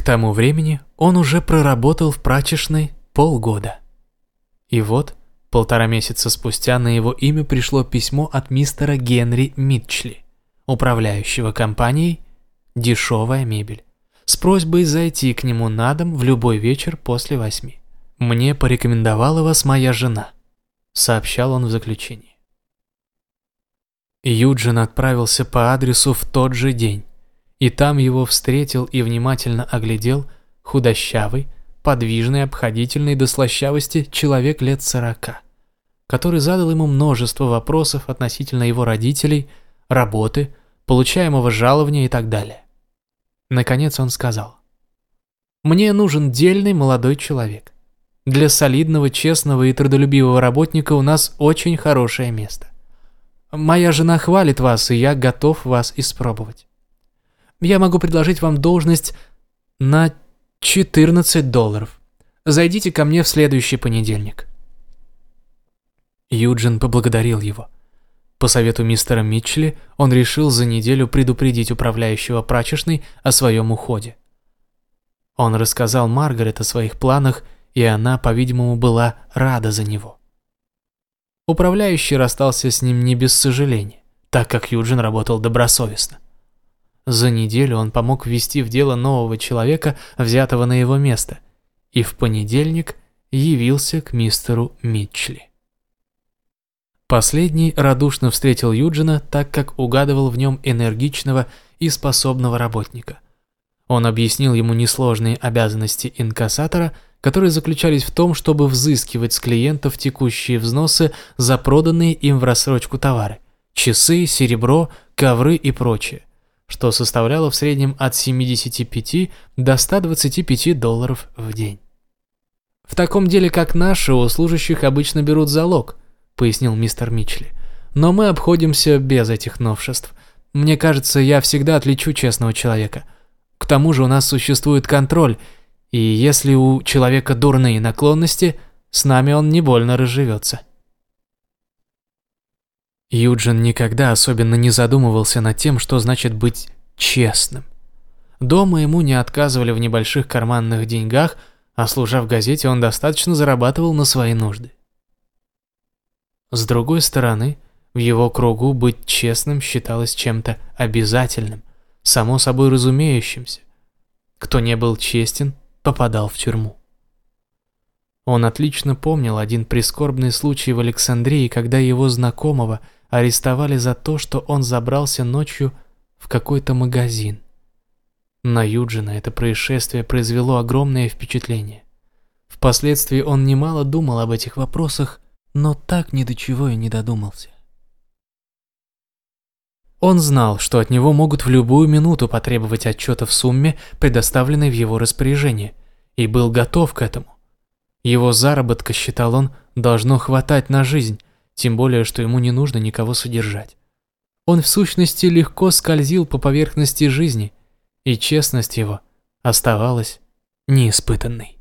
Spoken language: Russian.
К тому времени он уже проработал в прачечной полгода. И вот, полтора месяца спустя на его имя пришло письмо от мистера Генри Митчли, управляющего компанией «Дешевая мебель», с просьбой зайти к нему на дом в любой вечер после восьми. «Мне порекомендовала вас моя жена», — сообщал он в заключении. Юджин отправился по адресу в тот же день, и там его встретил и внимательно оглядел худощавый, подвижный, обходительный до слащавости человек лет сорока, который задал ему множество вопросов относительно его родителей, работы, получаемого жалования и так далее. Наконец он сказал, «Мне нужен дельный молодой человек. Для солидного, честного и трудолюбивого работника у нас очень хорошее место. Моя жена хвалит вас, и я готов вас испробовать. Я могу предложить вам должность на 14 долларов. Зайдите ко мне в следующий понедельник». Юджин поблагодарил его. По совету мистера Митчелли он решил за неделю предупредить управляющего прачечной о своем уходе. Он рассказал Маргарет о своих планах, и она, по-видимому, была рада за него. Управляющий расстался с ним не без сожаления, так как Юджин работал добросовестно. За неделю он помог ввести в дело нового человека, взятого на его место, и в понедельник явился к мистеру Митчли. Последний радушно встретил Юджина, так как угадывал в нем энергичного и способного работника. Он объяснил ему несложные обязанности инкассатора, которые заключались в том, чтобы взыскивать с клиентов текущие взносы за проданные им в рассрочку товары – часы, серебро, ковры и прочее что составляло в среднем от 75 до 125 долларов в день. «В таком деле, как наши, у служащих обычно берут залог», — пояснил мистер Мичли. «Но мы обходимся без этих новшеств. Мне кажется, я всегда отличу честного человека. К тому же у нас существует контроль, и если у человека дурные наклонности, с нами он не больно разживется». Юджин никогда особенно не задумывался над тем, что значит быть честным. Дома ему не отказывали в небольших карманных деньгах, а служа в газете, он достаточно зарабатывал на свои нужды. С другой стороны, в его кругу быть честным считалось чем-то обязательным, само собой разумеющимся. Кто не был честен, попадал в тюрьму. Он отлично помнил один прискорбный случай в Александрии, когда его знакомого – арестовали за то, что он забрался ночью в какой-то магазин. На Юджина это происшествие произвело огромное впечатление. Впоследствии он немало думал об этих вопросах, но так ни до чего и не додумался. Он знал, что от него могут в любую минуту потребовать отчета в сумме, предоставленной в его распоряжение, и был готов к этому. Его заработка, считал он, должно хватать на жизнь, тем более, что ему не нужно никого содержать. Он в сущности легко скользил по поверхности жизни, и честность его оставалась неиспытанной.